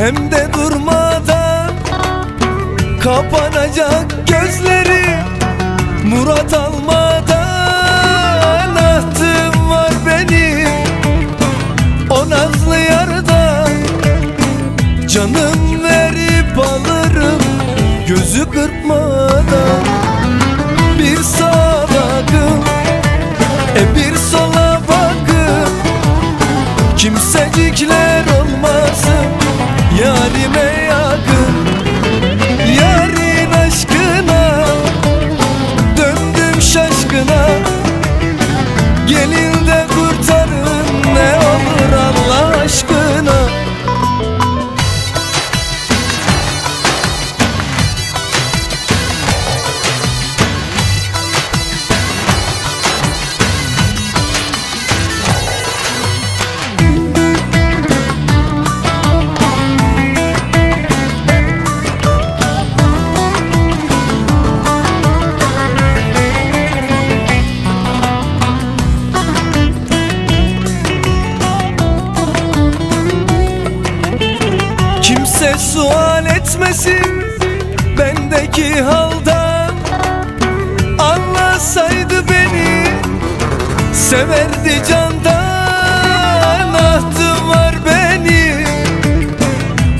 Hem de durmadan Kapanacak gözleri Murat almadan Ahtım var benim O nazlı yardan Canım Kimse sual etmesin bendeki haldan Anlasaydı beni severdi candan. Ahtım var benim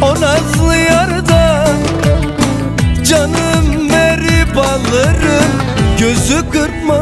o nazlı yardan. Canım verip alırım gözü kırpma